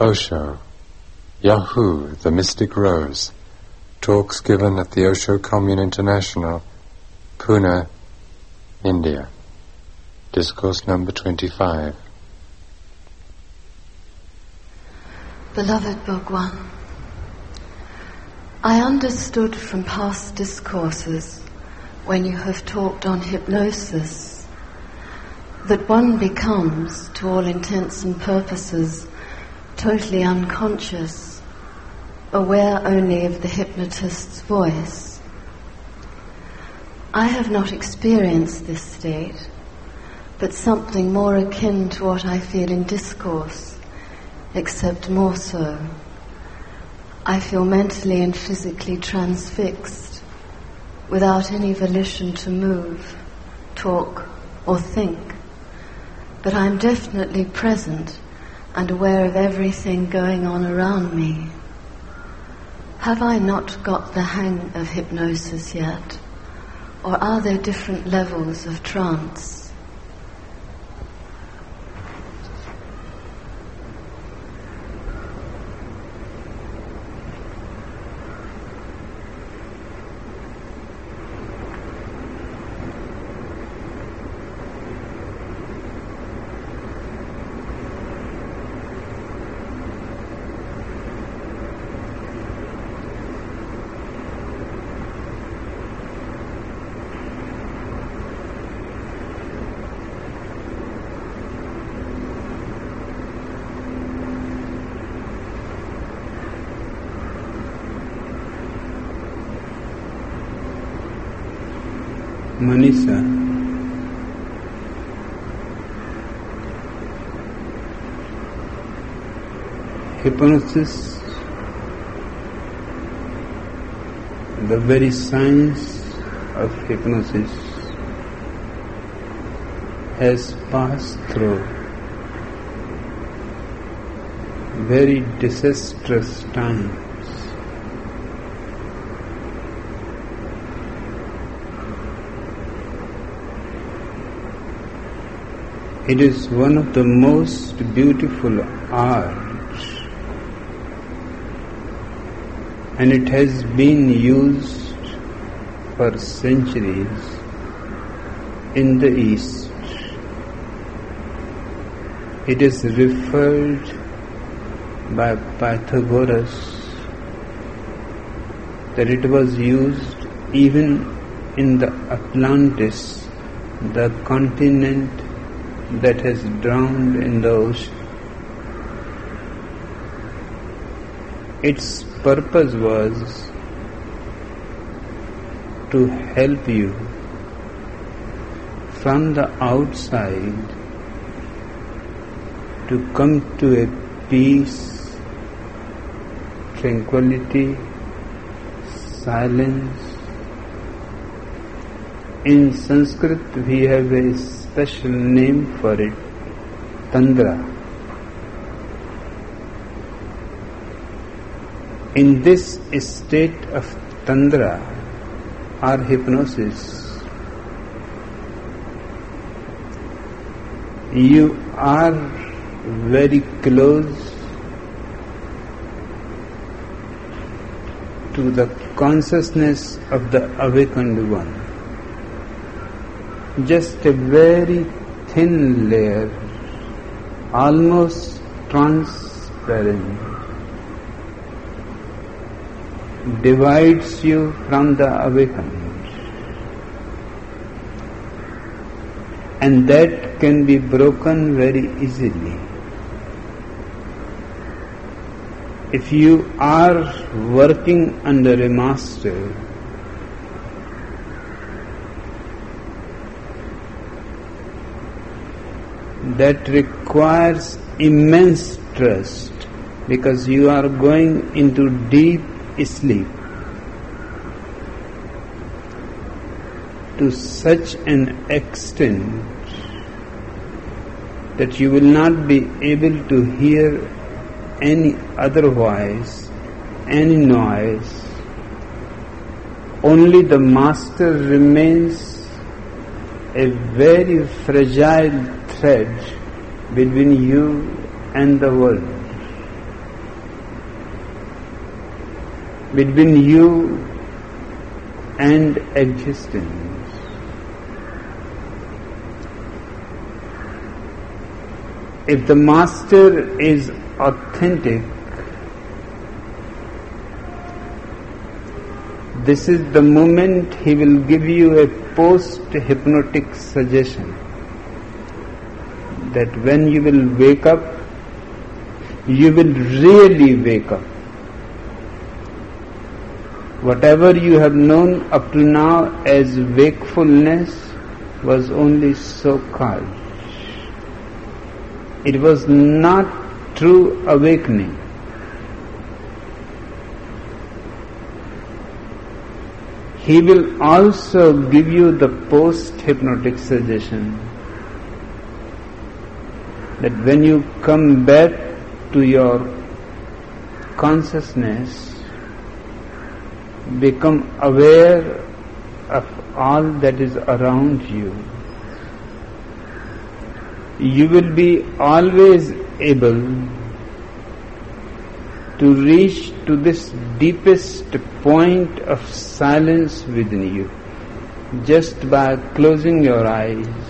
Osho, Yaa-Hoo, the Mystic Rose, talks given at the Osho Commune International, Pune, India. Discourse number 25. Beloved Bhagwan, I understood from past discourses when you have talked on hypnosis that one becomes, to all intents and purposes, totally unconscious, aware only of the hypnotist's voice. I have not experienced this state, but something more akin to what I feel in discourse, except more so. I feel mentally and physically transfixed, without any volition to move, talk, or think. But I'm definitely present and aware of everything going on around me. Have I not got the hang of hypnosis yet? Or are there different levels of trance? Maneesha. Hypnosis, the very science of hypnosis has passed through very disastrous times. It is one of the most beautiful arts and it has been used for centuries in the East. It is referred by Pythagoras that it was used even in the Atlantis, the continent that has drowned in the ocean. Its purpose was to help you from the outside to come to a peace, tranquility, silence. In Sanskrit, we have a special name for it Tandra. In this state of Tandra or hypnosis, you are very close to the consciousness of the awakened one just a very thin layer, almost transparent, divides you from the awakened. And that can be broken very easily. If you are working under a master, that requires immense trust because you are going into deep sleep to such an extent that you will not be able to hear any other voice, any noise. Only the master remains a very fragile passage between you and the world, between you and existence. If the Master is authentic, this is the moment he will give you a post hypnotic suggestion that when you will wake up, you will really wake up. Whatever you have known up to now as wakefulness was only so called. It was not true awakening. He will also give you the post hypnotic suggestion that when you come back to your consciousness, become aware of all that is around you, you will be always able to reach to this deepest point of silence within you just by closing your eyes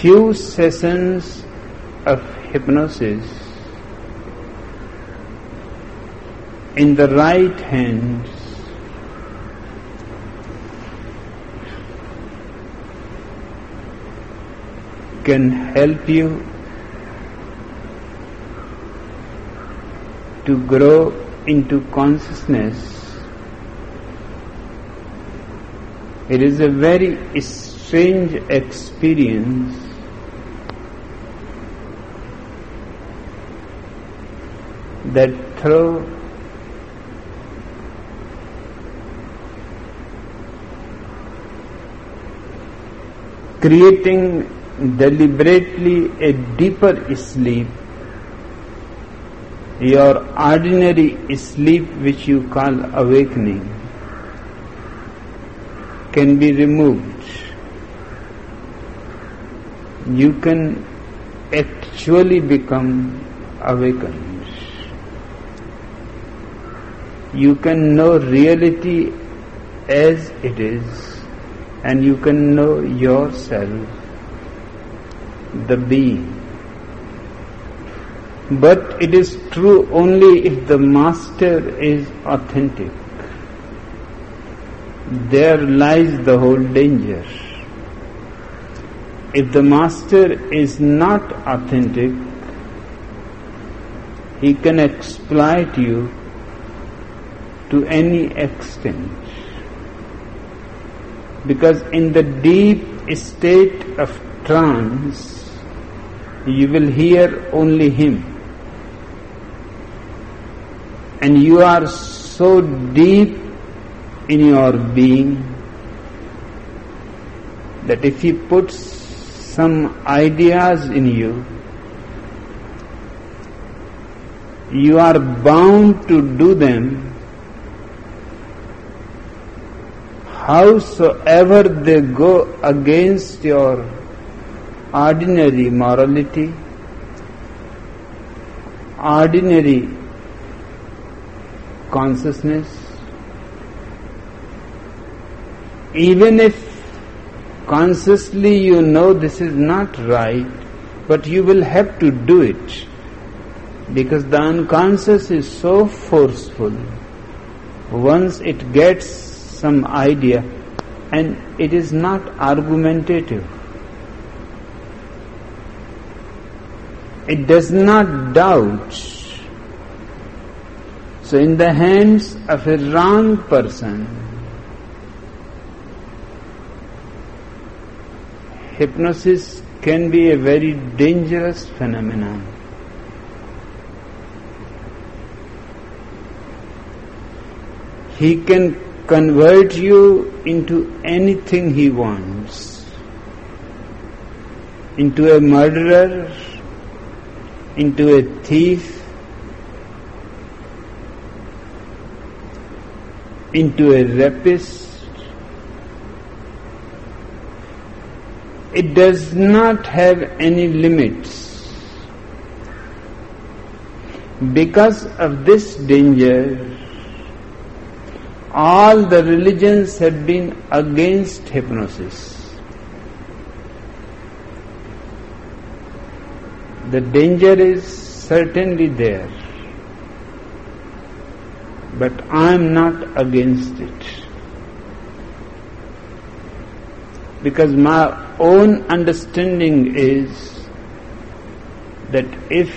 few sessions of hypnosis in the right hands can help you to grow into consciousness. It is a very strange experience that through creating deliberately a deeper sleep, your ordinary sleep which you call awakening can be removed. You can actually become awakened. You can know reality as it is and you can know yourself, the being. But it is true only if the master is authentic. There lies the whole danger. If the master is not authentic, he can exploit you to any extent. Because in the deep state of trance, you will hear only Him. And you are so deep in your being that if He puts some ideas in you, you are bound to do them howsoever they go against your ordinary morality, ordinary consciousness, even if consciously you know this is not right, but you will have to do it because the unconscious is so forceful. Once it gets some idea and it is not argumentative. It does not doubt. So, in the hands of a wrong person, hypnosis can be a very dangerous phenomenon. He can convert you into anything he wants. Into a murderer, into a thief, into a rapist. It does not have any limits. Because of this danger, all the religions have been against hypnosis. The danger is certainly there, but I am not against it. Because my own understanding is that if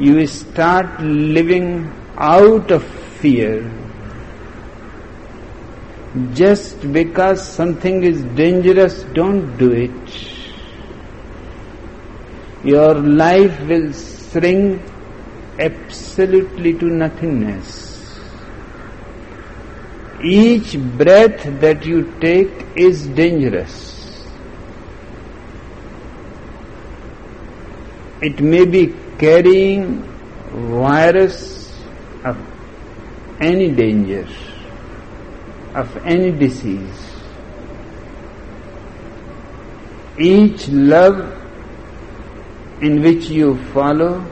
you start living out of fear, just because something is dangerous, don't do it. Your life will shrink absolutely to nothingness. Each breath that you take is dangerous. It may be carrying virus of any danger, of any disease. Each love in which you follow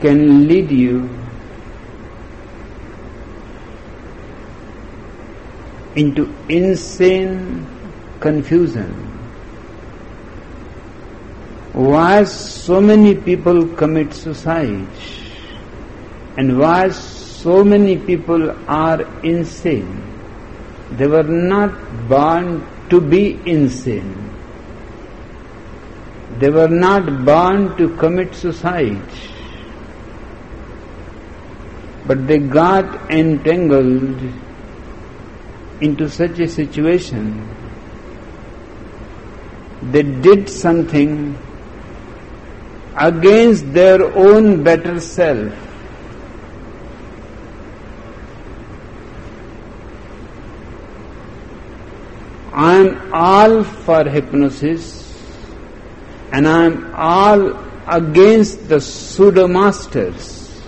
can lead you into insane confusion. Why so many people commit suicide? And why so many people are insane? They were not born to be insane. They were not born to commit suicide. But they got entangled into such a situation. They did something against their own better self. I am all for hypnosis and I am all against the pseudo masters.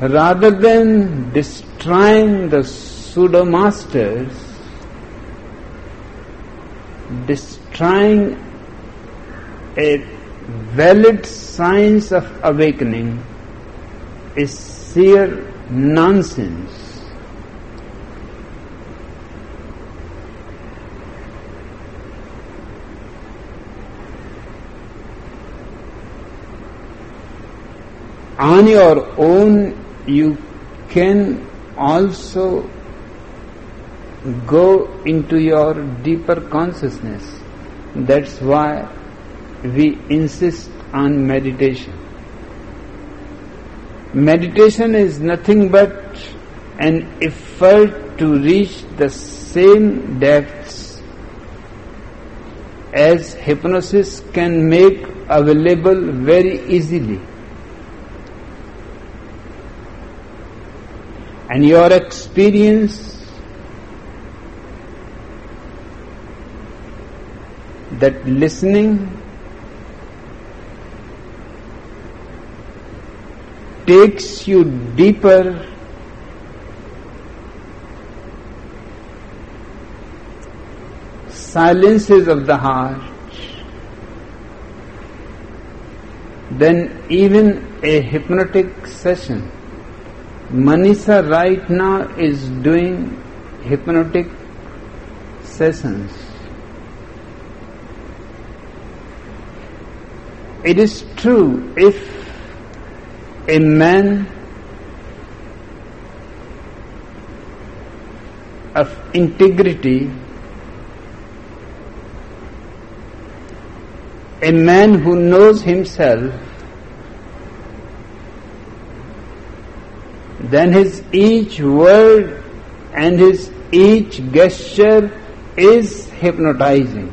Rather than destroying the pseudo masters, destroying a valid science of awakening is sheer nonsense. On your own, you can also go into your deeper consciousness. That's why we insist on meditation. Meditation is nothing but an effort to reach the same depths as hypnosis can make available very easily. And your experience that listening takes you deeper silences of the heart then even a hypnotic session. Maneesha right now is doing hypnotic sessions. It is true if a man of integrity, a man who knows himself, then his each word and his each gesture is hypnotizing.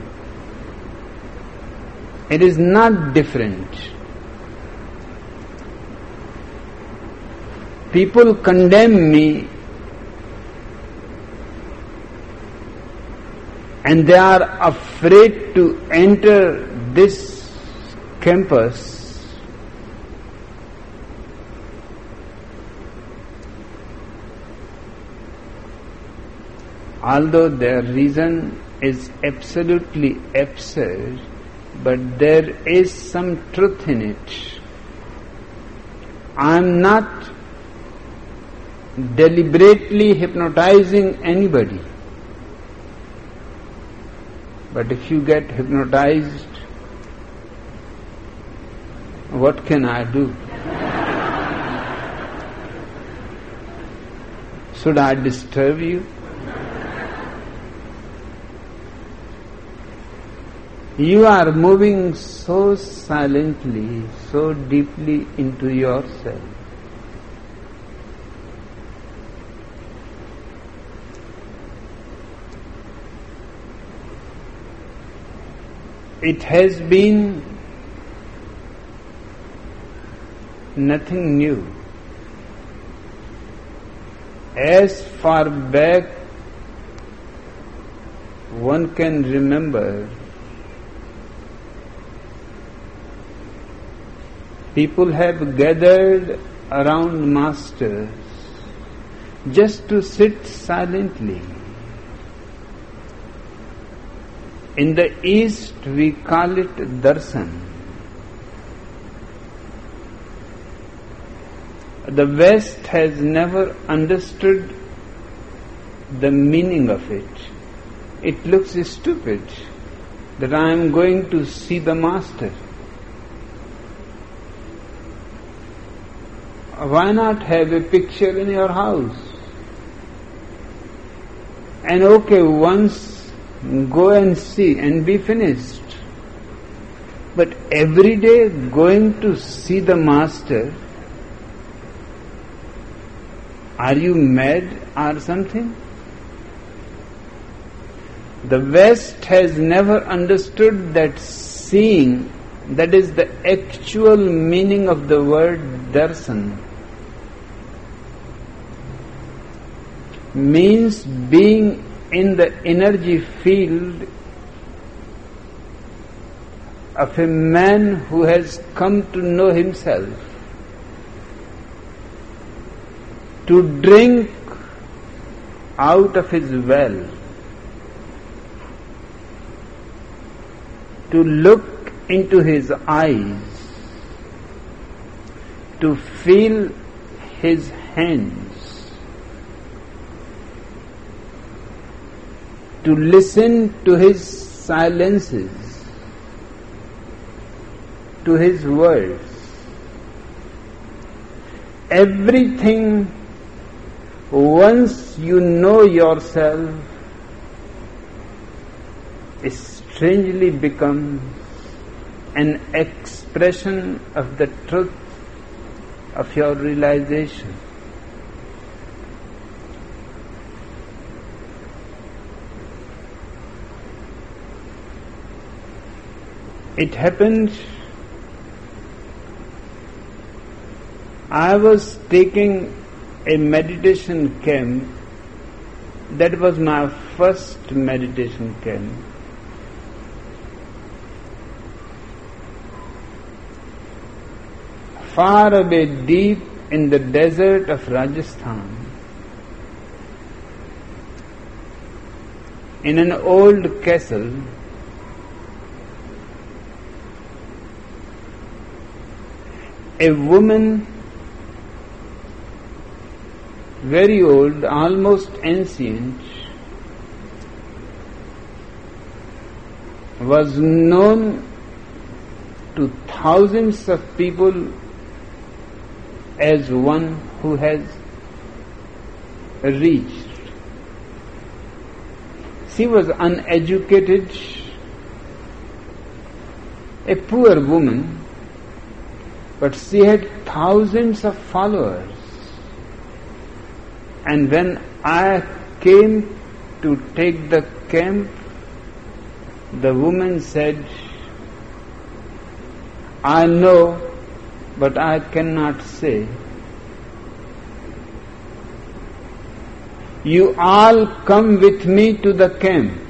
It is not different. People condemn me and they are afraid to enter this campus although their reason is absolutely absurd but there is some truth in it. I am not deliberately hypnotizing anybody. But if you get hypnotized, what can I do? Should I disturb you? You are moving so silently, so deeply into yourself. It has been nothing new. As far back one can remember, people have gathered around masters just to sit silently. In the East, we call it darshan. The West has never understood the meaning of it. It looks stupid that I am going to see the Master. Why not have a picture in your house? And okay, once go and see and be finished. But every day going to see the Master are you mad or something? The West has never understood that seeing, that is the actual meaning of the word darshan, means being in the energy field of a man who has come to know himself. to drink out of his well, to look into his eyes, to feel his hands, to listen to his silences, to his words. Everything once you know yourself, strangely becomes an expression of the truth of your realization. It happened I was taking a meditation camp. That was my first meditation camp. Far away deep in the desert of Rajasthan, in an old castle, a woman very old, almost ancient, was known to thousands of people as one who has reached. She was uneducated, a poor woman, but she had thousands of followers. And when I came to take the camp, the woman said, I know, but I cannot say. You all come with me to the camp.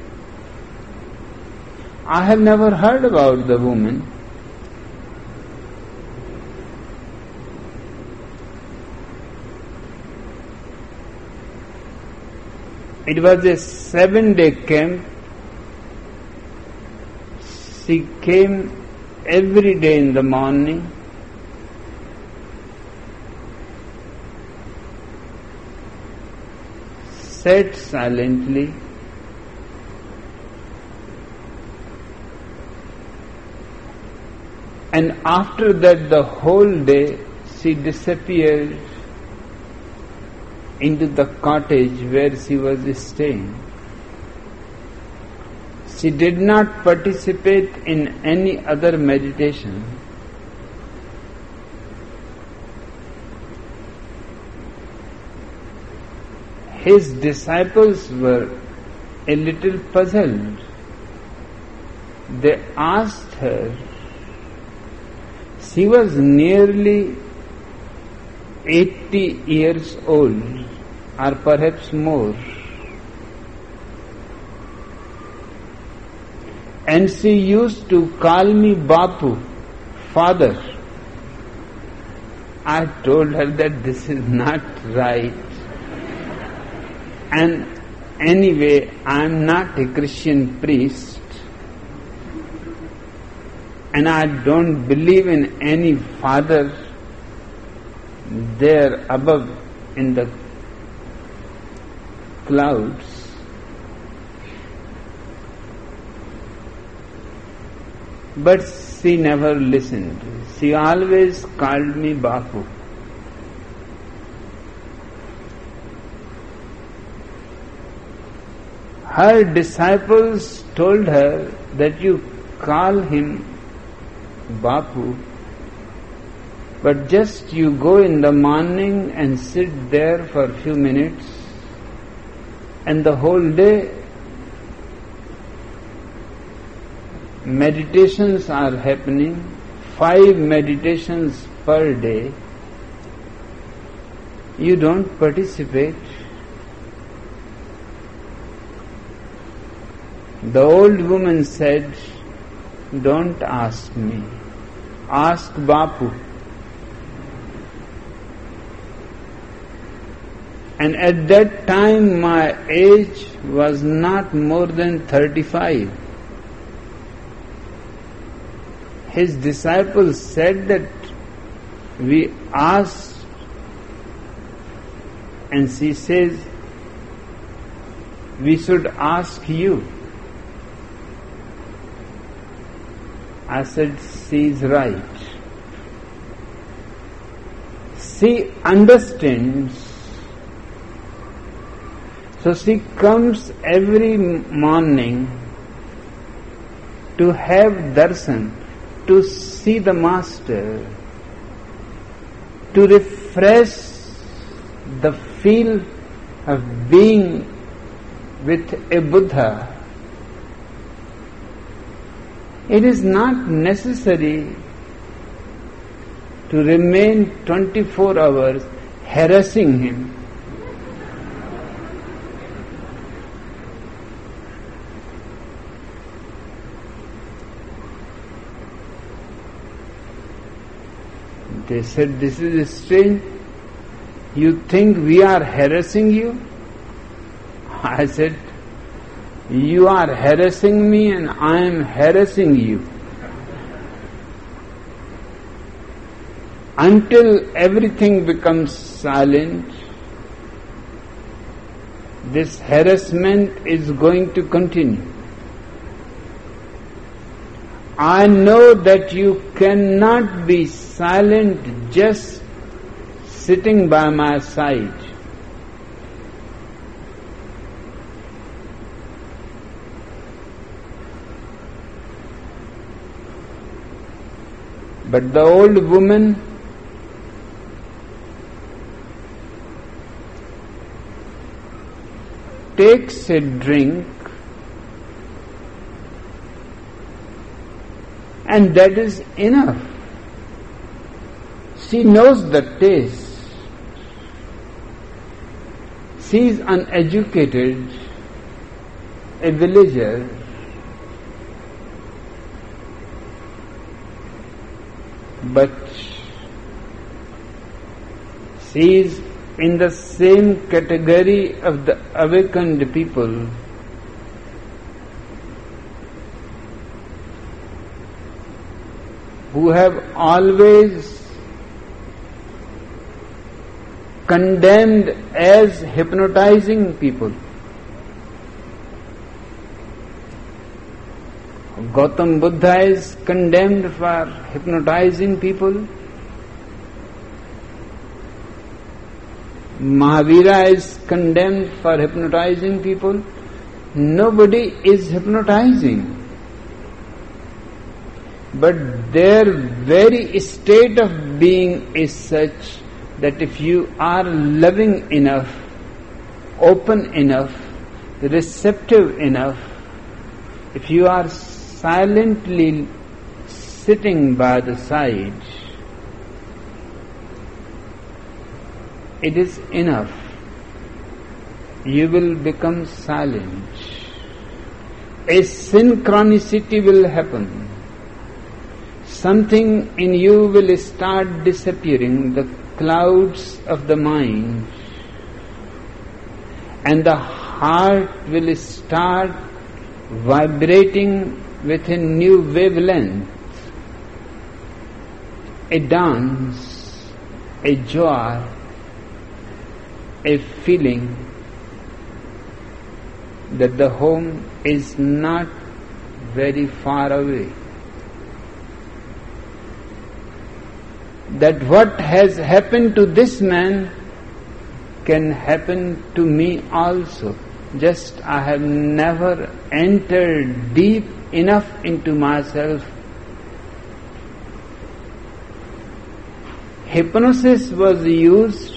I have never heard about the woman. It was a seven day camp. she came every day in the morning. Sat silently. And after that the whole day she disappeared into the cottage where she was staying. She did not participate in any other meditation. His disciples were a little puzzled. They asked her, she was nearly 80 years old or perhaps more. And she used to call me Bapu, father. I told her that this is not right. And anyway, I am not a Christian priest. And I don't believe in any father there above in the clouds. But she never listened. She always called me Bapu. Her disciples told her that you call him Bapu but just you go in the morning and sit there for a few minutes, and the whole day meditations are happening, five meditations per day. You don't participate. The old woman said, Don't ask me, ask Bapu. And at that time my age was not more than 35. His disciples said that we asked, and she says, we should ask you. I said, she is right. She understands so she comes every morning to have darshan, to see the Master, to refresh the feel of being with a Buddha. It is not necessary to remain 24 hours harassing him They said, This is strange. You think we are harassing you? I said, You are harassing me and I am harassing you. Until everything becomes silent, this harassment is going to continue. I know that you cannot be silent just sitting by my side. But the old woman takes a drink and that is enough. She knows the taste. She is uneducated, a villager. But she is in the same category of the awakened people who have always condemned as hypnotizing people. Gautam Buddha is condemned for hypnotizing people. Mahavira is condemned for hypnotizing people. Nobody is hypnotizing. But their very state of being is such that if you are loving enough, open enough, receptive enough, if you are silently sitting by the side, it is enough. You will become silent. A synchronicity will happen. Something in you will start disappearing, the clouds of the mind, and the heart will start vibrating with a new wavelength, a dance, a joy, a feeling that the home is not very far away. That what has happened to this man can happen to me also. Just I have never entered deep enough into myself. Hypnosis was used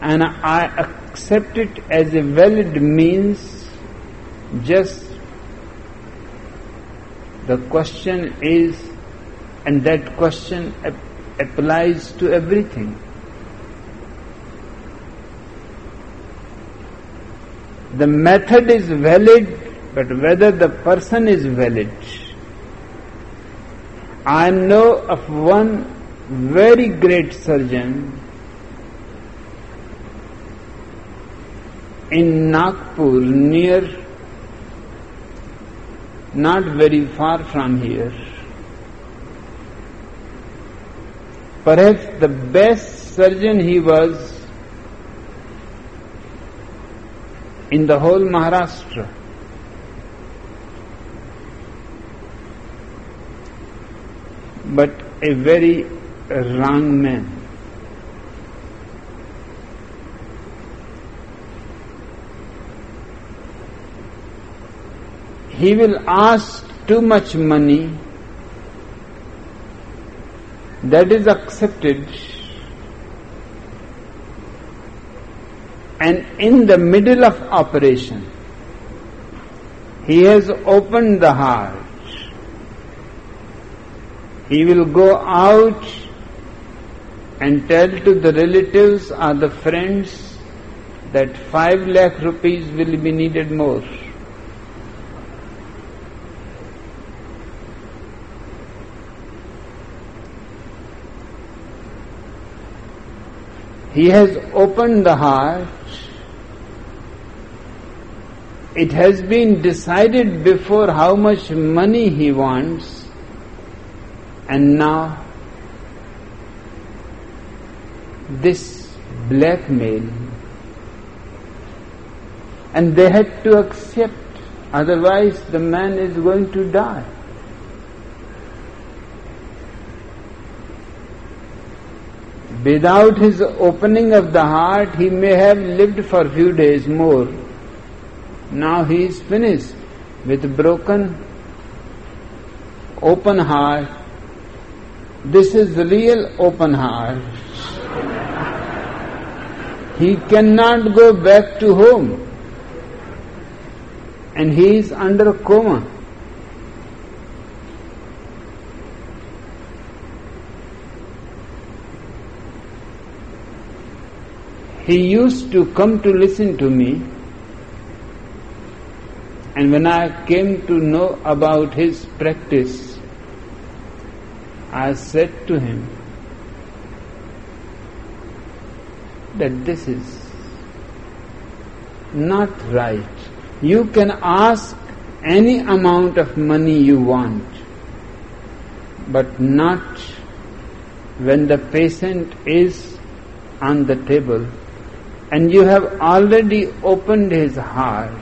and I accept it as a valid means just the question is and that question ap- applies to everything the method is valid but whether the person is valid i know of one very great surgeon in Nagpur, near, not very far from here. Perhaps the best surgeon he was in the whole Maharashtra. But a very wrong man. he will ask too much money, that is accepted, and in the middle of operation, he has opened the heart. He will go out and tell to the relatives or the friends that five lakh rupees will be needed more. He has opened the heart. It has been decided before how much money he wants, and now this blackmail. And they had to accept, otherwise, the man is going to die. Without his opening of the heart, he may have lived for few days more. Now he is finished with broken, open heart. This is real open heart. He cannot go back to home. And he is under coma. He used to come to listen to me, and when I came to know about his practice, I said to him that this is not right. You can ask any amount of money you want. but not when the patient is on the table and you have already opened his heart.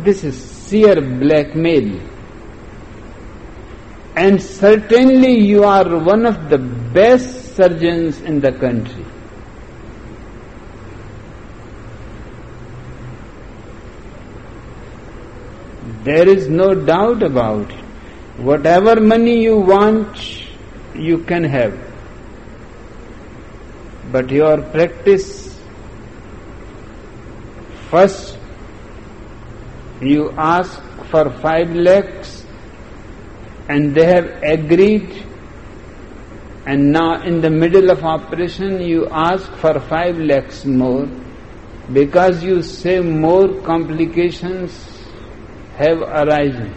This is sheer blackmail. And certainly you are one of the best surgeons in the country. There is no doubt about it. Whatever money you want, you can have. But your practice, first you ask for five lakhs and they have agreed and now in the middle of operation you ask for five lakhs more because you say more complications have arisen.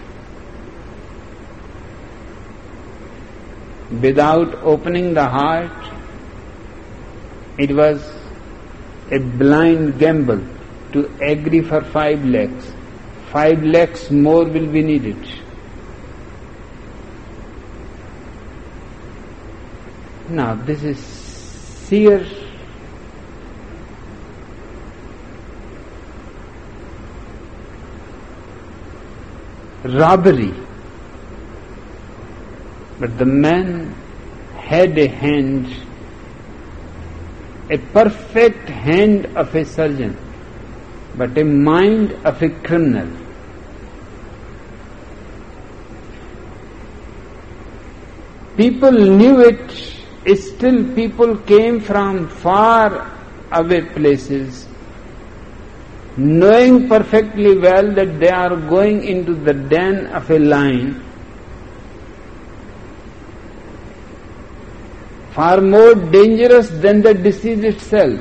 without opening the heart, it was a blind gamble to agree for five lakhs. Five lakhs more will be needed. Now, this is sheer robbery but the man had a hand, a perfect hand of a surgeon, but a mind of a criminal. People knew it, still people came from far away places, knowing perfectly well that they are going into the den of a lion far more dangerous than the disease itself.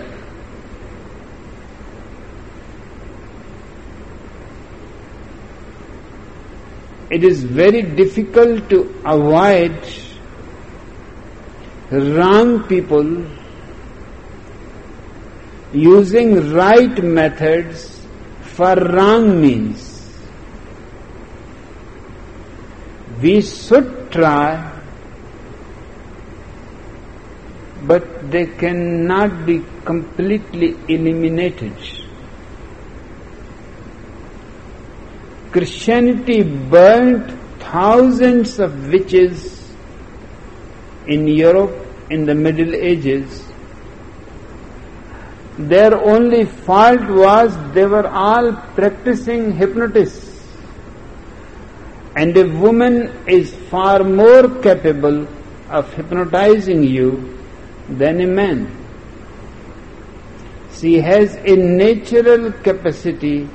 It is very difficult to avoid wrong people using right methods for wrong means. We should try but they cannot be completely eliminated. Christianity burnt thousands of witches in Europe in the Middle Ages. Their only fault was they were all practicing hypnotists. And a woman is far more capable of hypnotizing you than a man. She has a natural capacity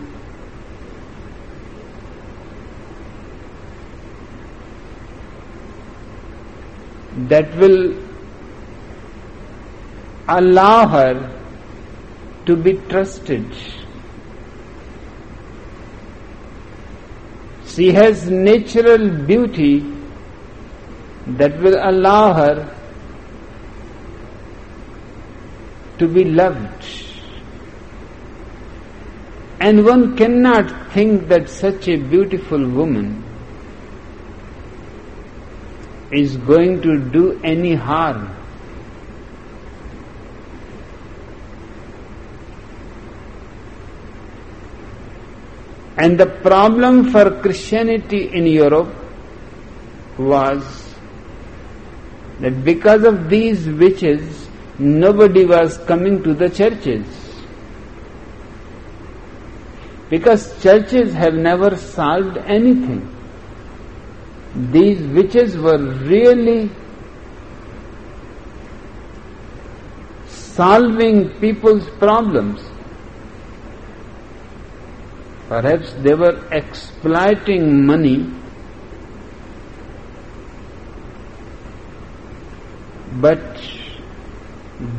that will allow her to be trusted. She has natural beauty that will allow her to be loved. And one cannot think that such a beautiful woman is going to do any harm. And the problem for Christianity in Europe was that because of these witches, nobody was coming to the churches. Because churches have never solved anything. These witches were really solving people's problems. Perhaps they were exploiting money, but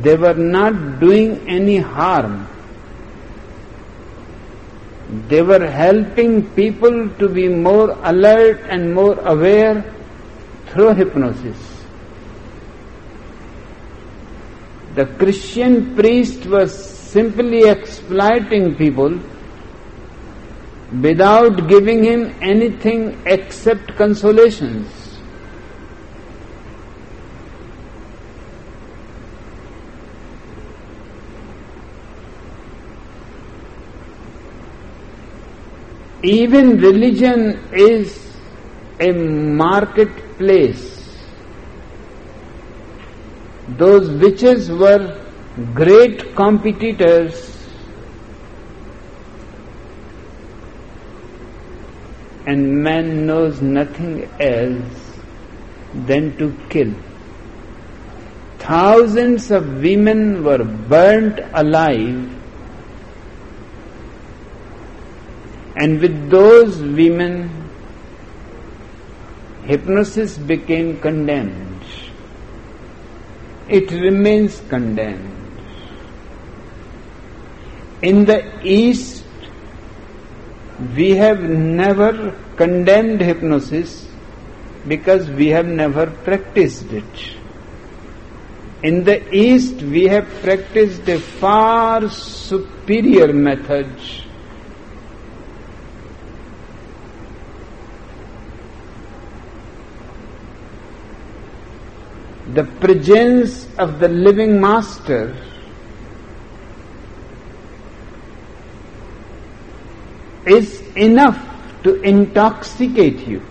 they were not doing any harm. They were helping people to be more alert and more aware through hypnosis. The Christian priest was simply exploiting people without giving him anything except consolations. Even religion is a marketplace. Those witches were great competitors and man knows nothing else than to kill. Thousands of women were burnt alive and with those women hypnosis became condemned. It remains condemned. In the East, we have never condemned hypnosis because we have never practiced it. In the East, we have practiced a far superior method. The presence of the living master is enough to intoxicate you.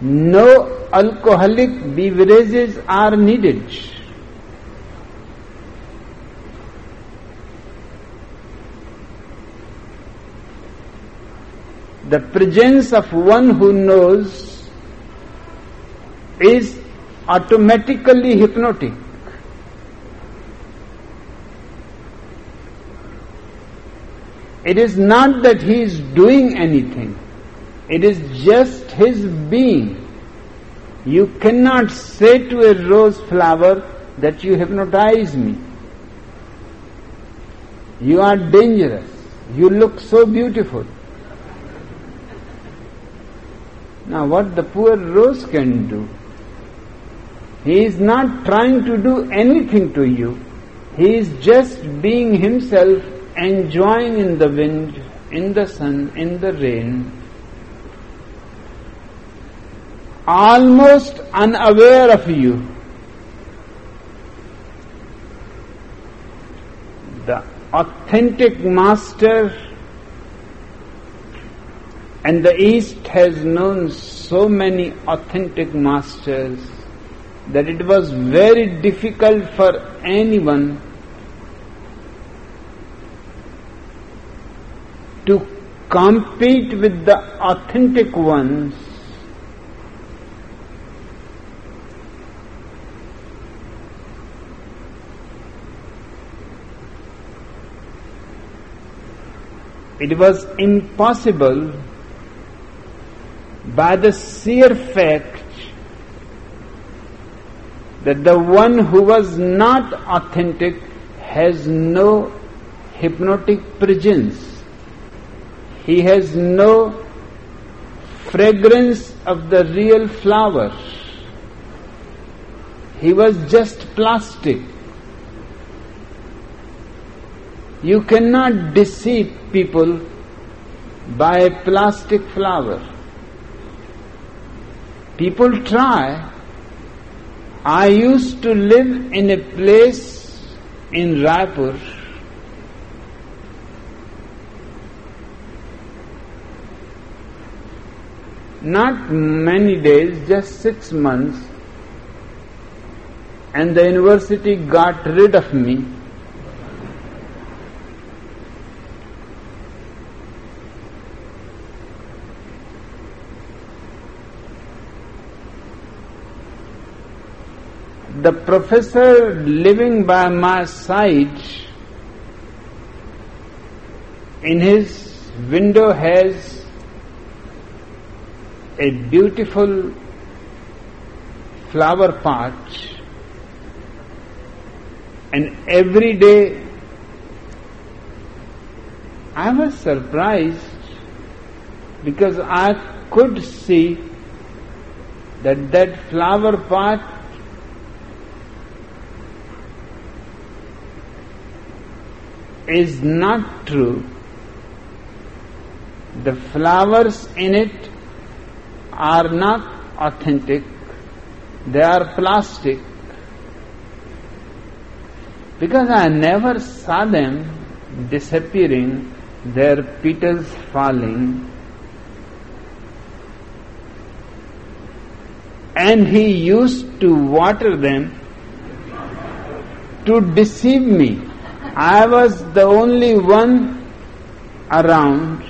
No alcoholic beverages are needed. The presence of one who knows is automatically hypnotic. It is not that he is doing anything. It is just his being. You cannot say to a rose flower that you hypnotize me. You are dangerous. You look so beautiful. Now, what the poor rose can do? He is not trying to do anything to you. He is just being himself enjoying in the wind, in the sun, in the rain, almost unaware of you. The authentic master and the East has known so many authentic masters that it was very difficult for anyone to compete with the authentic ones it was impossible by the sheer fact that the one who was not authentic has no hypnotic presence. He has no fragrance of the real flower. He was just plastic. You cannot deceive people by a plastic flower. People try. I used to live in a place in Raipur not many days, just six months, and the university got rid of me. The professor living by my side in his window has a beautiful flower pot and every day I was surprised because I could see that that flower pot is not true. The flowers in it are not authentic, they are plastic. Because I never saw them disappearing, their petals falling. And he used to water them to deceive me. I was the only one around.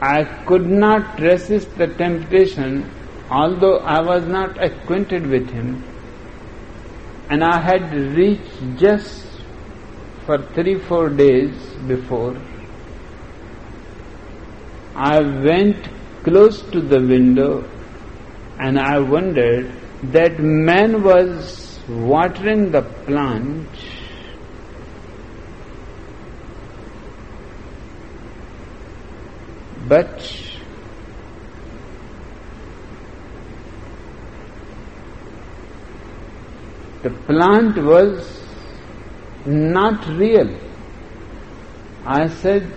I could not resist the temptation, although I was not acquainted with him, and I had reached just for three, four days before. I went close to the window and I wondered that man was watering the plant but the plant was not real. I said,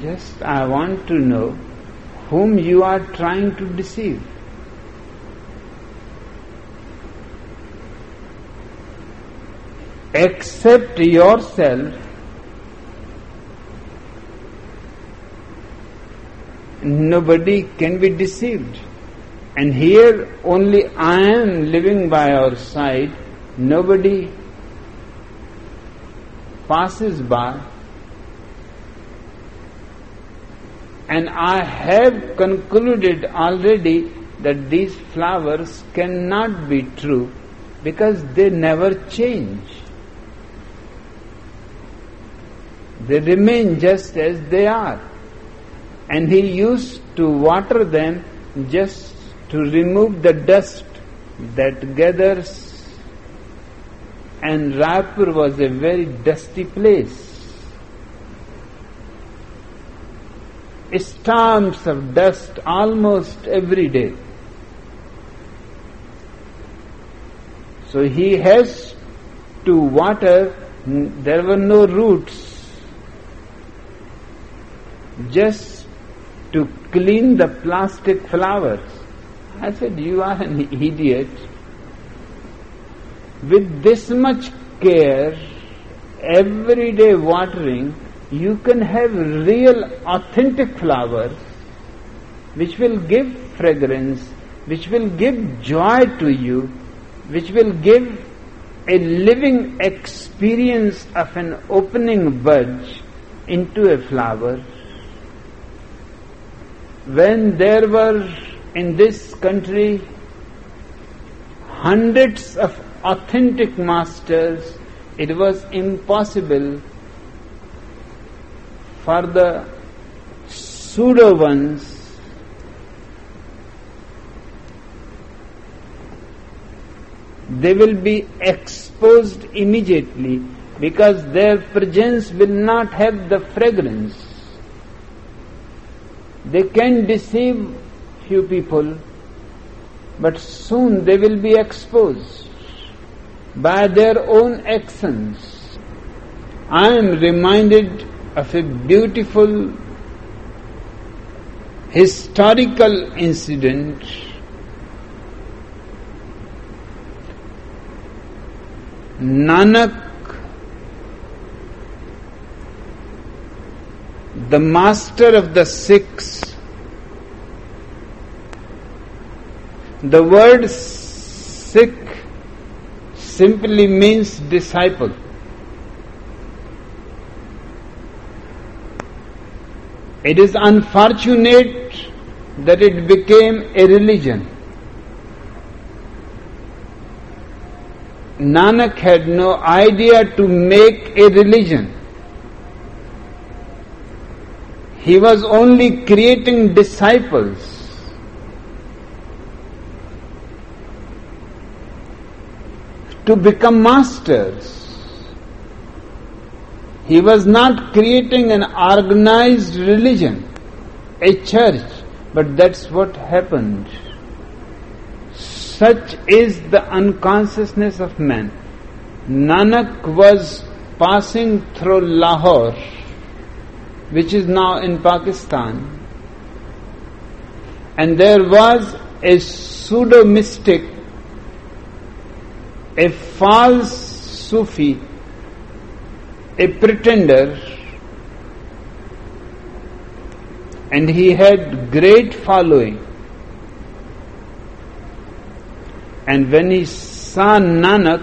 just I want to know whom you are trying to deceive. Accept yourself nobody can be deceived. And here only i am living by your side. Nobody passes by. And i have concluded already that these flowers cannot be true because they never change They remain just as they are. And he used to water them just to remove the dust that gathers. And Raipur was a very dusty place. Storms of dust almost every day. So he has to water, there were no roots just to clean the plastic flowers. I said, You are an idiot. With this much care, everyday watering, you can have real, authentic flowers which will give fragrance, which will give joy to you, which will give a living experience of an opening bud into a flower when there were in this country hundreds of authentic masters, it was impossible for the pseudo ones they will be exposed immediately because their presence will not have the fragrance they can deceive few people, but soon they will be exposed by their own actions. I am reminded of a beautiful historical incident Nanak the master of the Sikhs. The word Sikh simply means disciple. It is unfortunate that it became a religion. Nanak had no idea to make a religion. He was only creating disciples. To become masters. He was not creating an organized religion, a church, but that's what happened. Such is the unconsciousness of man. Nanak was passing through Lahore, which is now in Pakistan, and there was a pseudo mystic, a false Sufi, a pretender, and he had great following. And when he saw Nanak,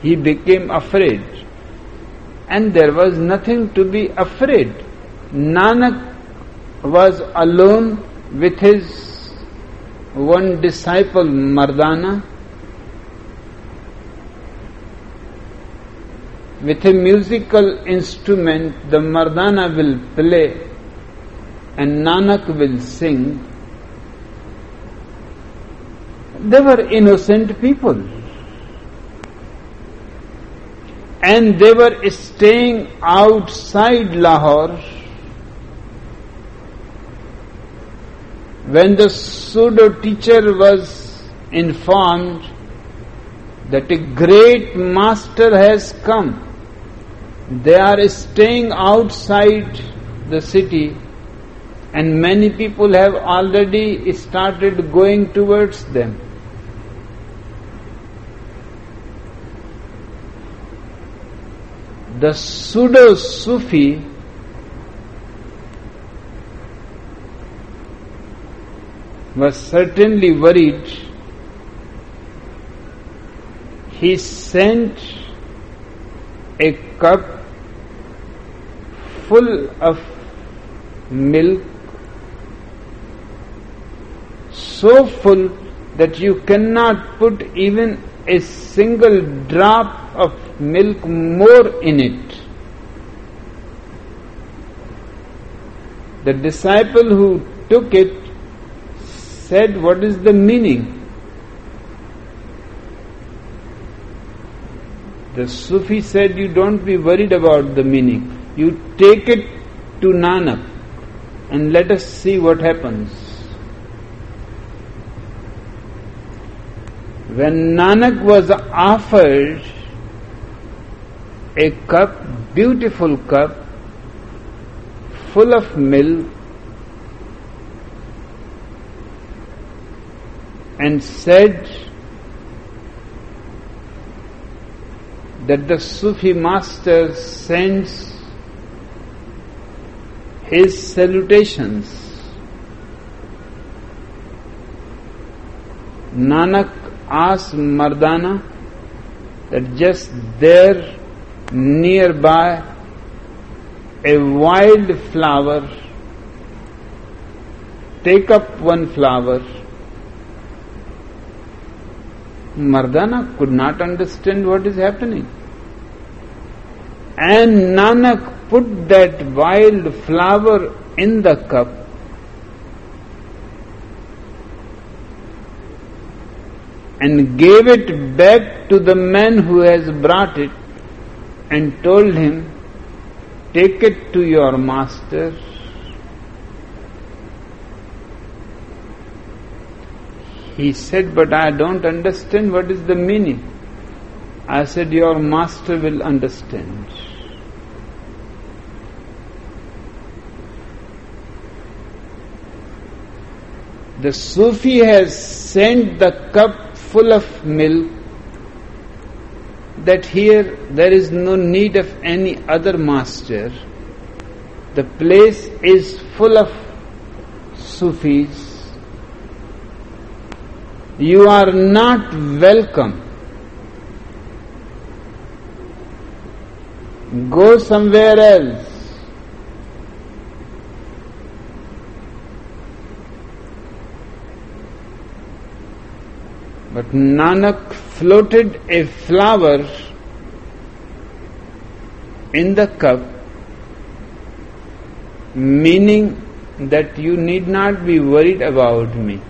he became afraid. And there was nothing to be afraid. Nanak was alone with his one disciple Mardana with a musical instrument the Mardana will play and Nanak will sing. They were innocent people. And they were staying outside Lahore When the pseudo teacher was informed that a great master has come, they are staying outside the city and many people have already started going towards them. The pseudo Sufi was certainly worried, he sent a cup full of milk, so full that you cannot put even a single drop of milk more in it. The disciple who took it said, What is the meaning? The Sufi said, You don't be worried about the meaning. You take it to Nanak and let us see what happens. When Nanak was offered a cup, beautiful cup, full of milk, and said that the Sufi master sends his salutations. Nanak asked Mardana that just there nearby a wild flower, take up one flower. Mardana could not understand what is happening. And Nanak put that wild flower in the cup. And gave it back to the man who has brought it and told him, Take it to your master He said, But I don't understand what is the meaning. I said, Your master will understand. The Sufi has sent the cup full of milk that here there is no need of any other master. The place is full of Sufis you are not welcome. Go somewhere else. But Nanak floated a flower in the cup, meaning that you need not be worried about me.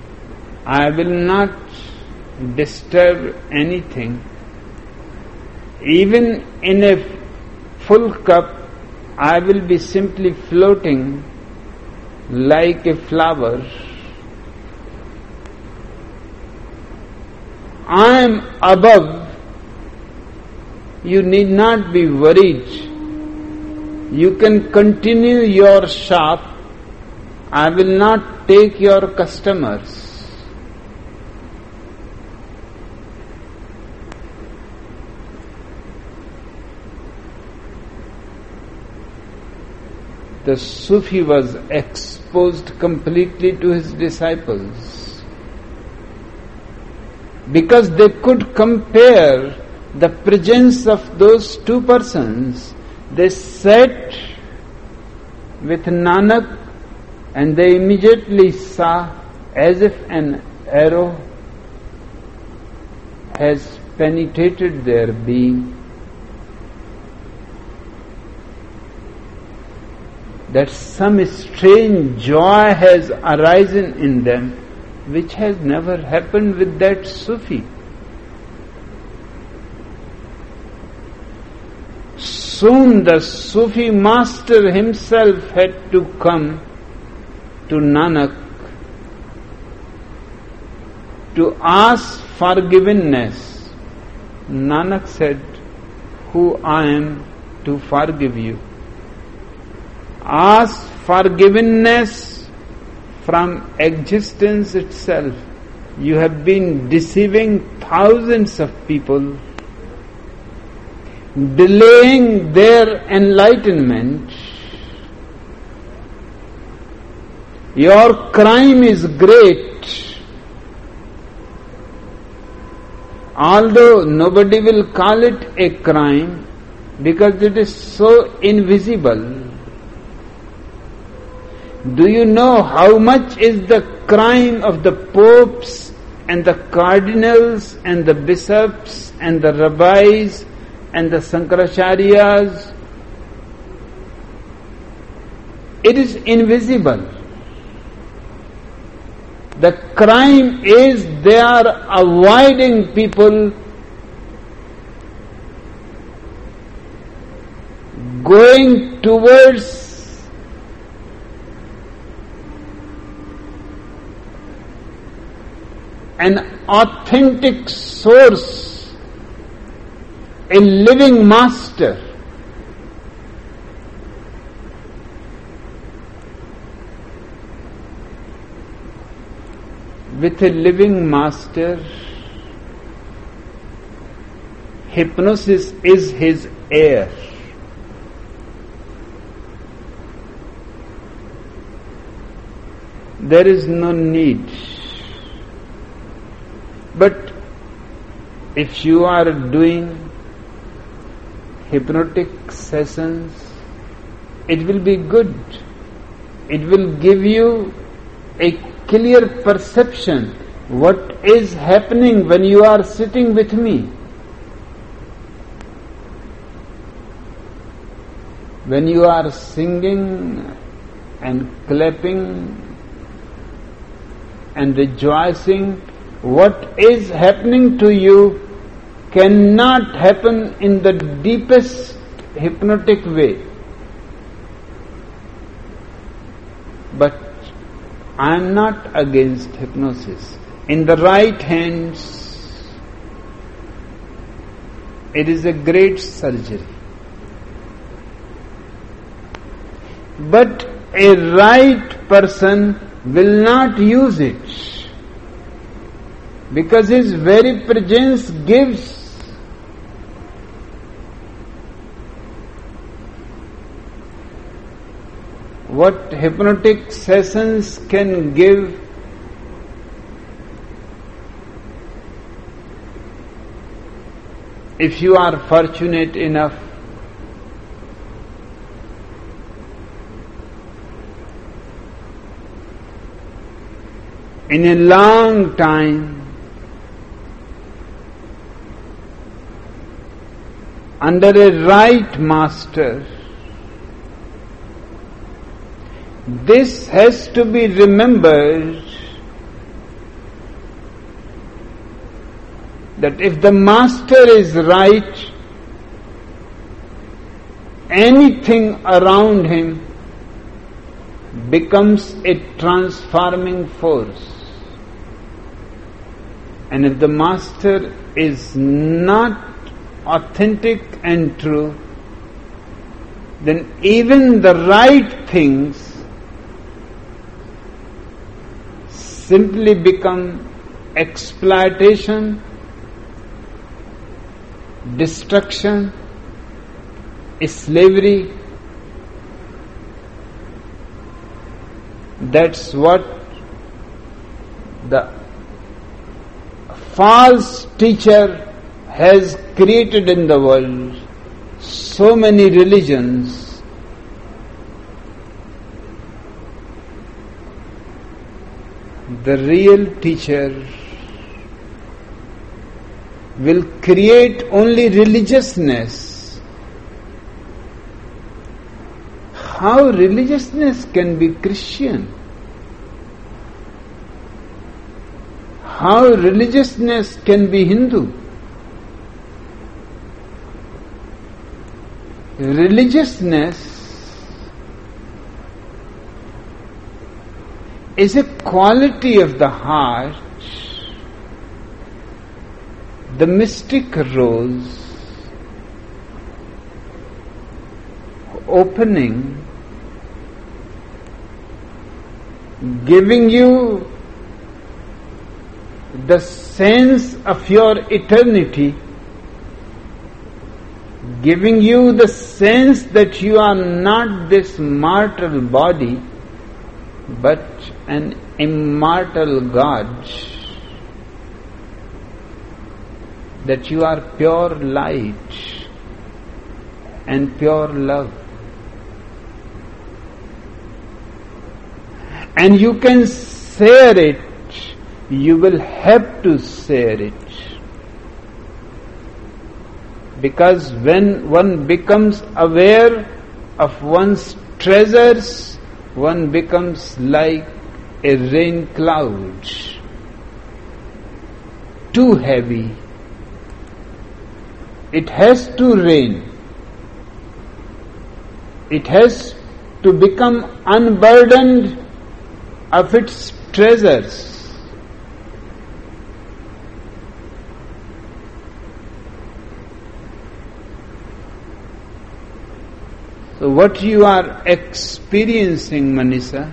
I will not disturb anything. Even in a full cup, I will be simply floating like a flower. I am above, you need not be worried. You can continue your shop. I will not take your customers. the Sufi was exposed completely to his disciples because they could compare the presence of those two persons. They sat with Nanak and they immediately saw as if an arrow has penetrated their being that some strange joy has arisen in them which has never happened with that Sufi. Soon the Sufi master himself had to come to Nanak to ask forgiveness. Nanak said, Who I am to forgive you? ask forgiveness from existence itself. You have been deceiving thousands of people, delaying their enlightenment. Your crime is great. Although nobody will call it a crime because it is so invisible do you know how much is the crime of the popes and the cardinals and the bishops and the rabbis and the Sankaracharyas? It is invisible. The crime is they are avoiding people going towards an authentic source, a living master. With a living master, hypnosis is his air. There is no need but if you are doing hypnotic sessions, it will be good. It will give you a clear perception what is happening when you are sitting with me. When you are singing and clapping and rejoicing, what is happening to you cannot happen in the deepest hypnotic way. But I am not against hypnosis. In the right hands, it is a great surgery. But a right person will not use it because His very presence gives what hypnotic sessions can give if you are fortunate enough. In a long time under a right master. This has to be remembered that if the master is right, anything around him becomes a transforming force. And if the master is not authentic and true, then even the right things simply become exploitation, destruction, slavery. That's what the false teacher has created in the world so many religions the real teacher will create only religiousness. How religiousness can be Christian? How religiousness can be Hindu? Religiousness is a quality of the heart. The mystic rose opening, giving you the sense of your eternity, giving you the sense that you are not this mortal body, but an immortal God that you are pure light and pure love. And you can share it, you will have to share it. Because when one becomes aware of one's treasures, one becomes like a rain cloud, too heavy it has to rain. It has to become unburdened of its treasures. So, what you are experiencing, Maneesha,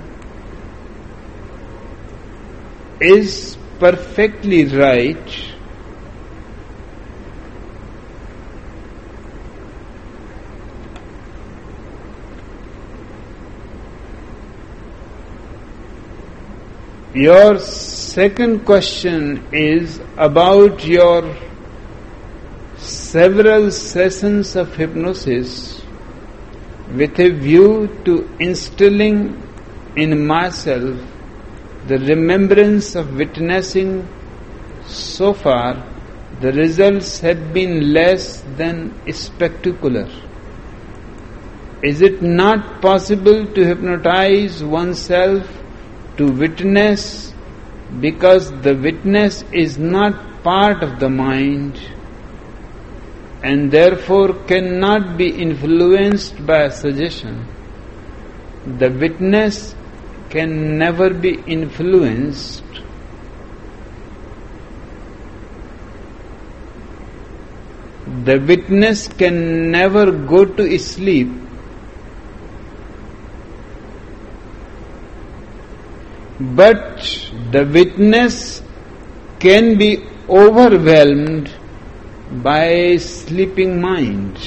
is perfectly right. Your second question is about your several sessions of hypnosis with a view to instilling in myself the remembrance of witnessing so far the results have been less than spectacular. Is it not possible to hypnotize oneself to witness because the witness is not part of the mind and therefore cannot be influenced by a suggestion. The witness can never be influenced. The witness can never go to sleep but the witness can be overwhelmed by sleeping mind.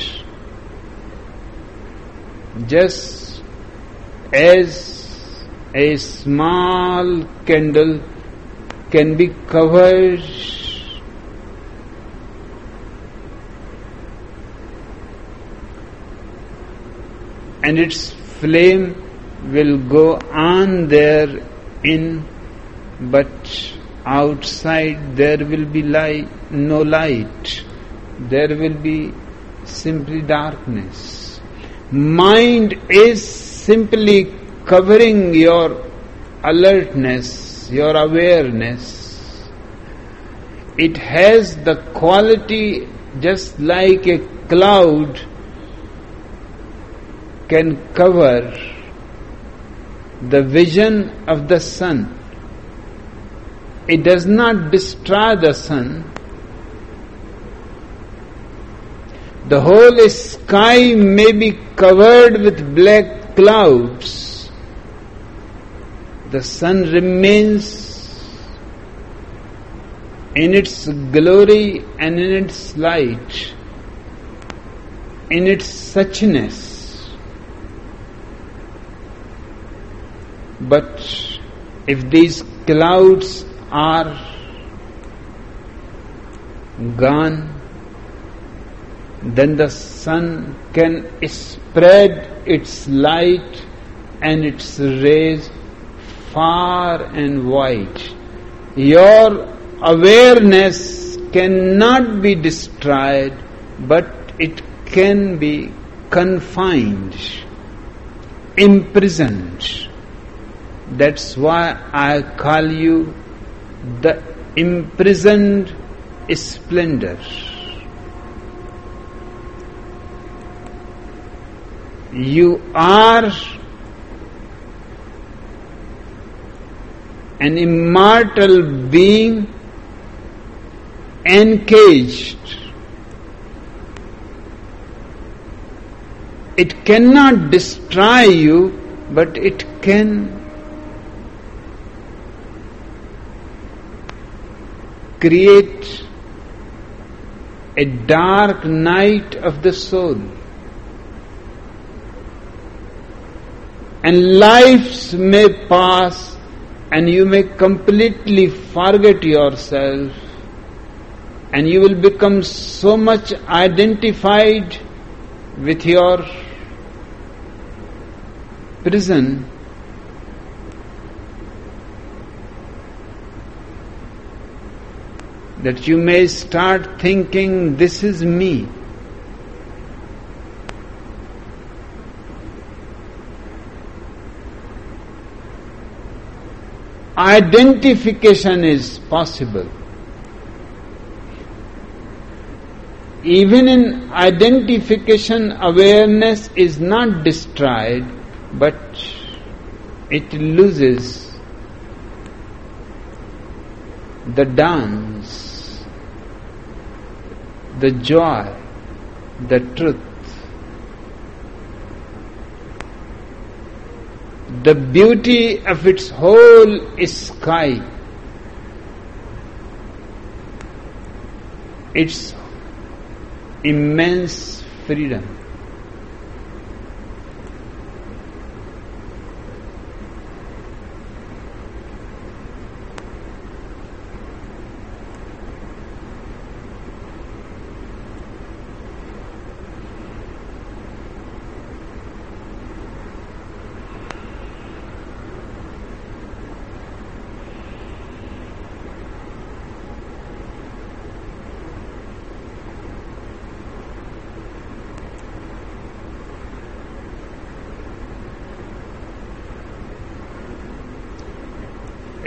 Just as a small candle can be covered and its flame will go on there in, but outside there will be light, no light. There will be simply darkness. Mind is simply covering your alertness, your awareness. It has the quality just like a cloud can cover the vision of the sun. it does not destroy the sun. The whole sky may be covered with black clouds. The sun remains in its glory and in its light, in its suchness. But if these clouds are gone, then the sun can spread its light and its rays far and wide. Your awareness cannot be destroyed, but it can be confined, imprisoned. That's why I call you the imprisoned splendor. You are an immortal being encaged. It cannot destroy you, but it can create a dark night of the soul. And lives may pass and you may completely forget yourself and you will become so much identified with your prison that you may start thinking, This is me. Identification is possible. Even in identification, awareness is not destroyed, but it loses the dance, the joy, the truth. The beauty of its whole sky, its immense freedom.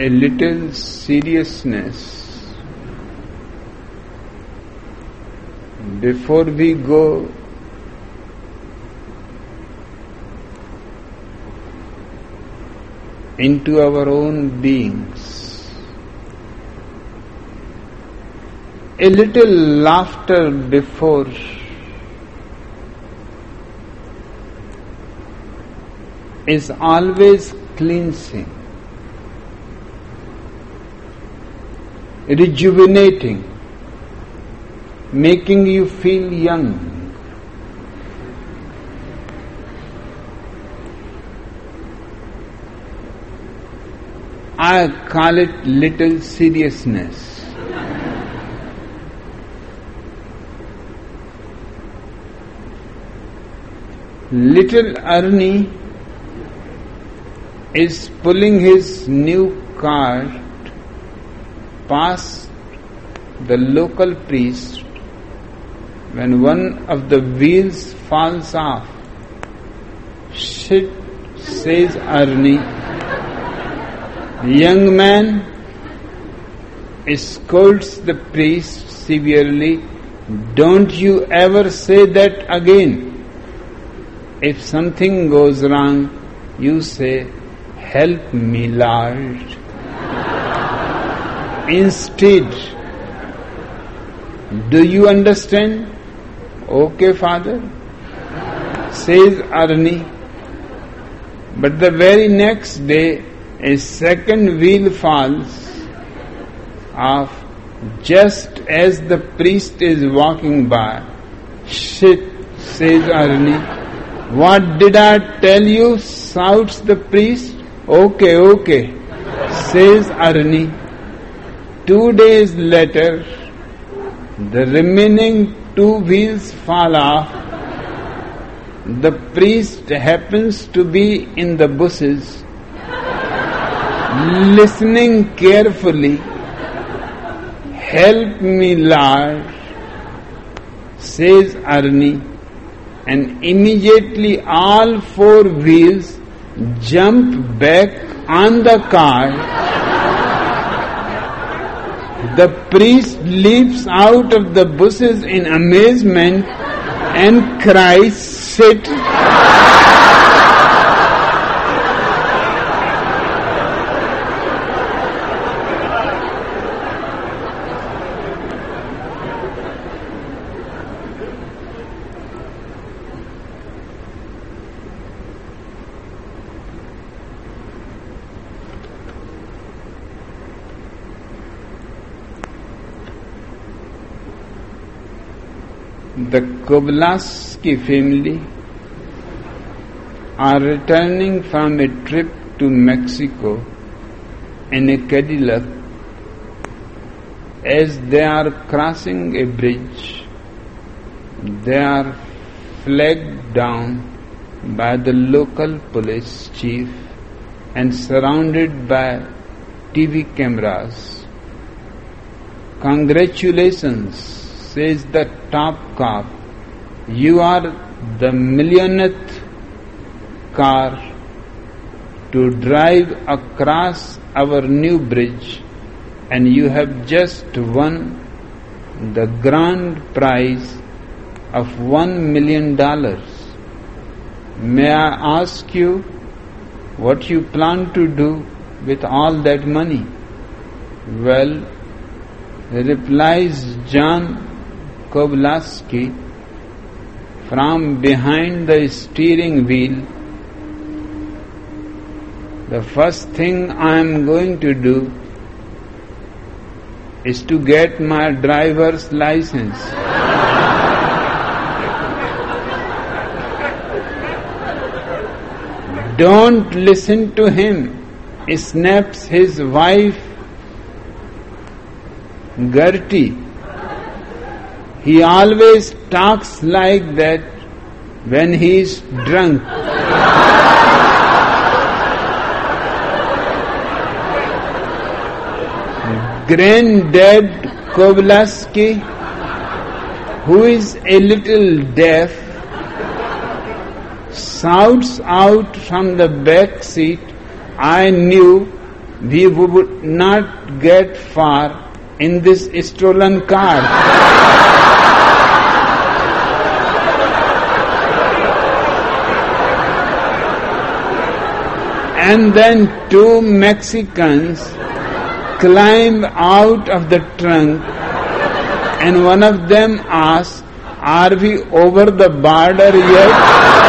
A little seriousness before we go into our own beings. A little laughter before is always cleansing. Rejuvenating, making you feel young. I call it little seriousness. Little Ernie is pulling his new car past the local priest when one of the wheels falls off. Shit, says Ernie. Young man scolds the priest severely. Don't you ever say that again. If something goes wrong, you say, Help me, Lord. Instead, do you understand? Okay, father, says Ernie. But the very next day, a second wheel falls off just as the priest is walking by. Shit, says Ernie. What did I tell you? shouts the priest. Okay, okay, says Ernie. Two days later, the remaining two wheels fall off. The priest happens to be in the bushes, listening carefully. Help me, Lord, says Ernie, and immediately all four wheels jump back on the car. The priest leaps out of the bushes in amazement and cries, Sit! The Koblaski family are returning from a trip to Mexico in a Cadillac. As they are crossing a bridge, they are flagged down by the local police chief and surrounded by TV cameras. Congratulations says the top cop, you are the millionth car to drive across our new bridge and you have just won the grand prize of one million dollars. May I ask you what you plan to do with all that money? Well, replies John Koblaski from behind the steering wheel. The first thing I am going to do is to get my driver's license. Don't listen to him, snaps his wife Gertie. He always talks like that when he is drunk. Granddad Koblaski, who is a little deaf, shouts out from the back seat, I knew we would not get far in this stolen car. And then two Mexicans climb out of the trunk and one of them asks, Are we over the border yet?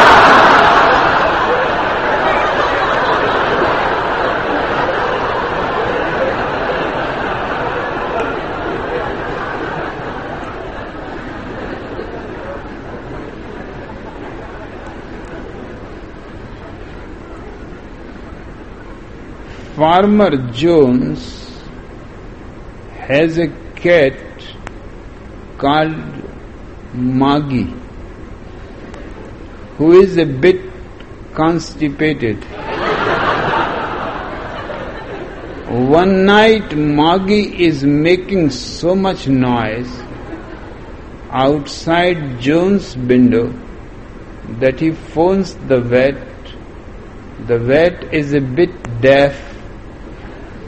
Farmer Jones has a cat called Maggie who is a bit constipated. One night Maggie is making so much noise outside Jones' window that he phones the vet. The vet is a bit deaf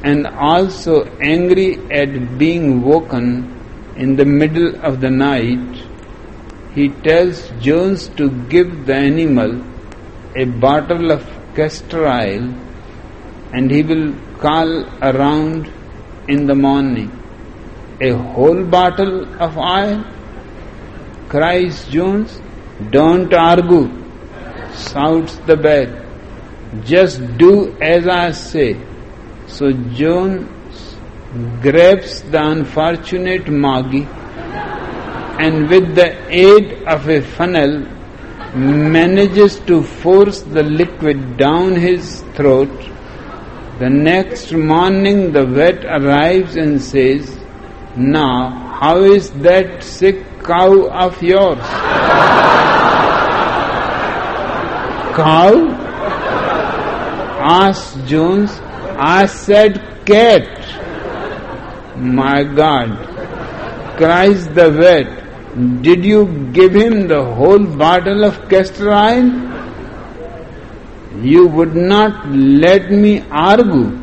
and also angry at being woken in the middle of the night, he tells Jones to give the animal a bottle of castor oil and he will call around in the morning? A whole bottle of oil? cries Jones. Don't argue, shouts the bed. Just do as I say. So Jones grabs the unfortunate Maggie and with the aid of a funnel manages to force the liquid down his throat. The next morning the vet arrives and says, Now, how is that sick cow of yours? cow? asked Jones. I said cat. My God, cries the vet. Did you give him the whole bottle of castor oil? You would not let me argue,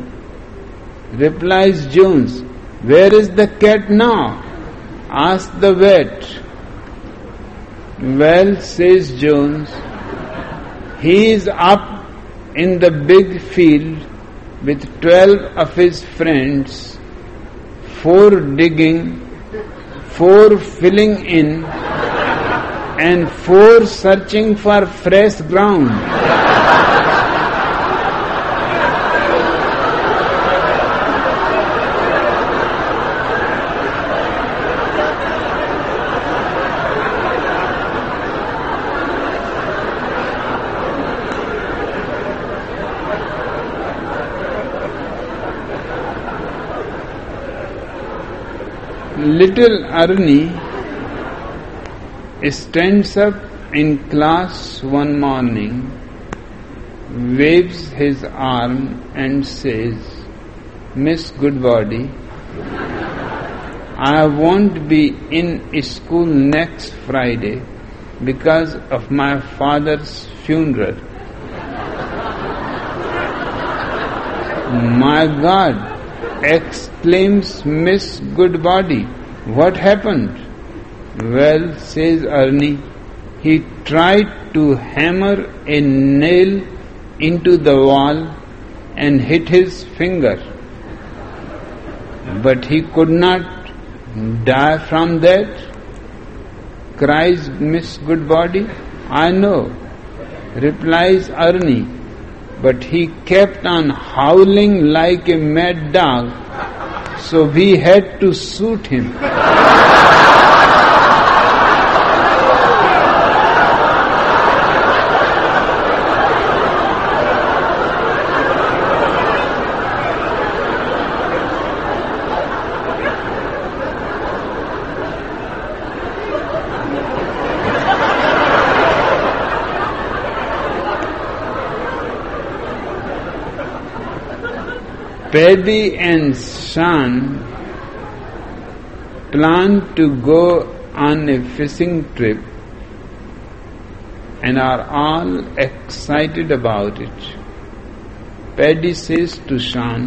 replies Jones. Where is the cat now? asks the vet. Well, says Jones, he is up in the big field with twelve of his friends, four digging four filling in, and four searching for fresh ground. Little Ernie stands up in class one morning, waves his arm and says, Miss Goodbody, I won't be in school next Friday because of my father's funeral. My God, exclaims Miss Goodbody. What happened? Well, says Ernie, he tried to hammer a nail into the wall and hit his finger. But he could not die from that, cries Miss Goodbody. I know, replies Ernie but he kept on howling like a mad dog, so we had to suit him. Paddy and Sean plan to go on a fishing trip and are all excited about it. Paddy says to Sean,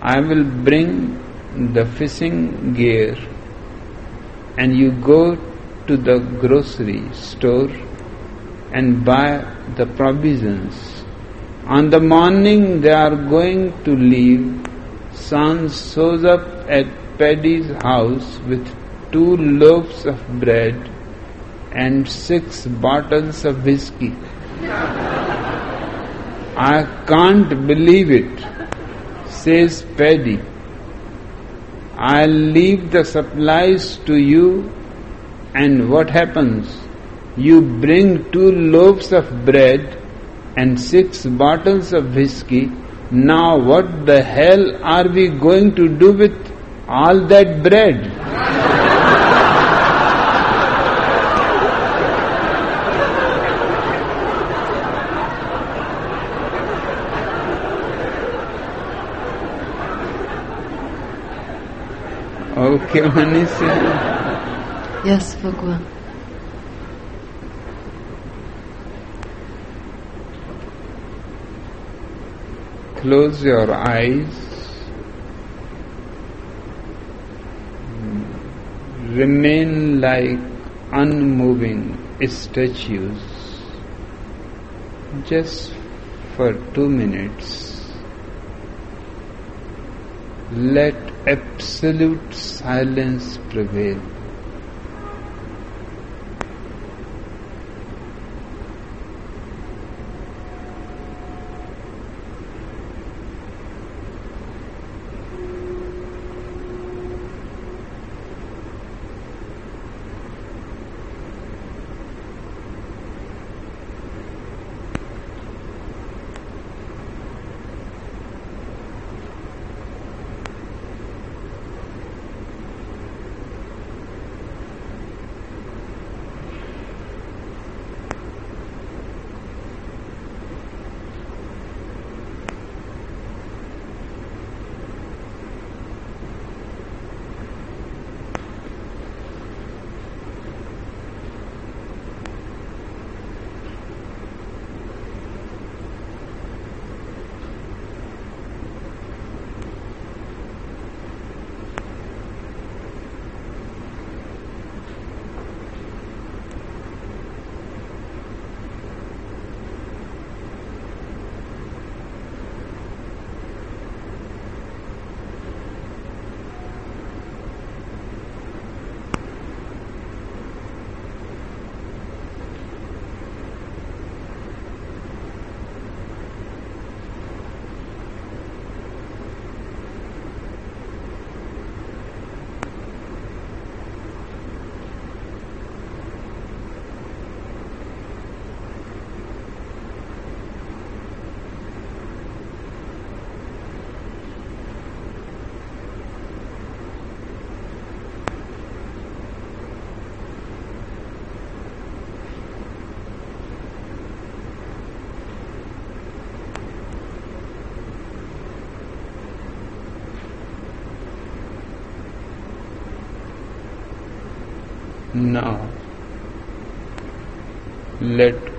I will bring the fishing gear and you go to the grocery store and buy the provisions on the morning they are going to leave, Sean shows up at Paddy's house with two loaves of bread and six bottles of whiskey. I can't believe it, says Paddy. I'll leave the supplies to you, and what happens? You bring two loaves of bread and six bottles of whiskey. Now, what the hell are we going to do with all that bread? Okay, Maneesha. Yes, Bhagwan. Close your eyes. Remain like unmoving statues just for two minutes. Let absolute silence prevail. Now, let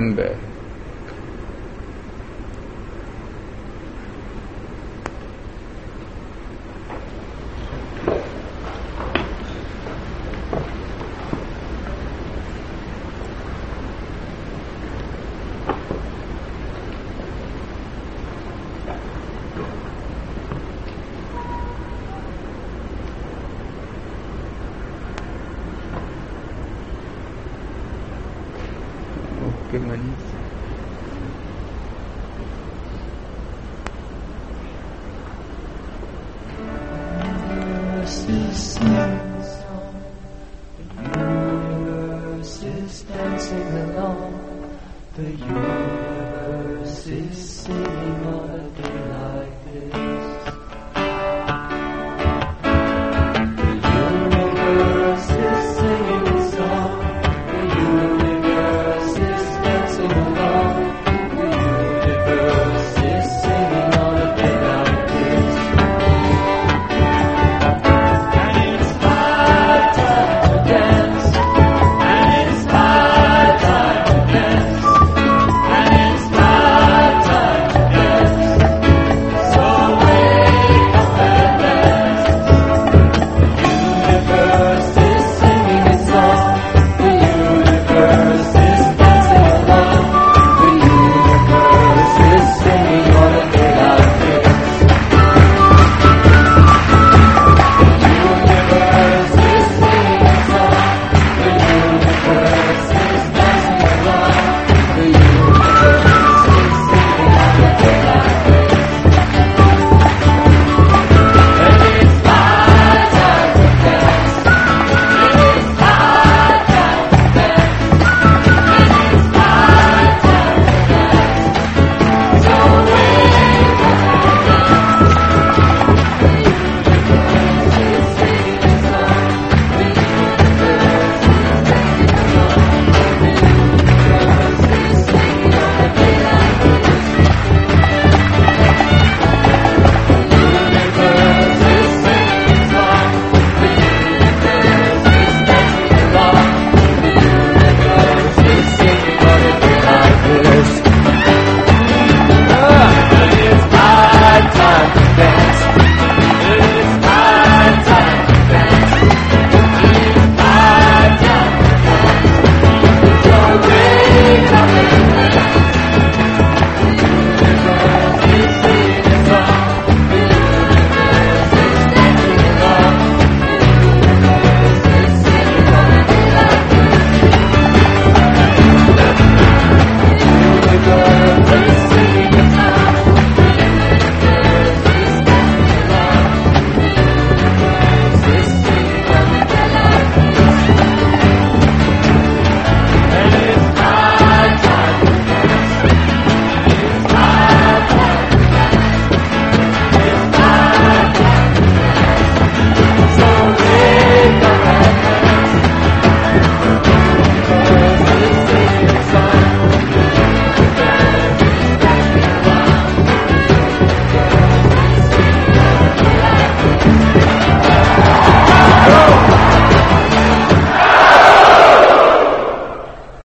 come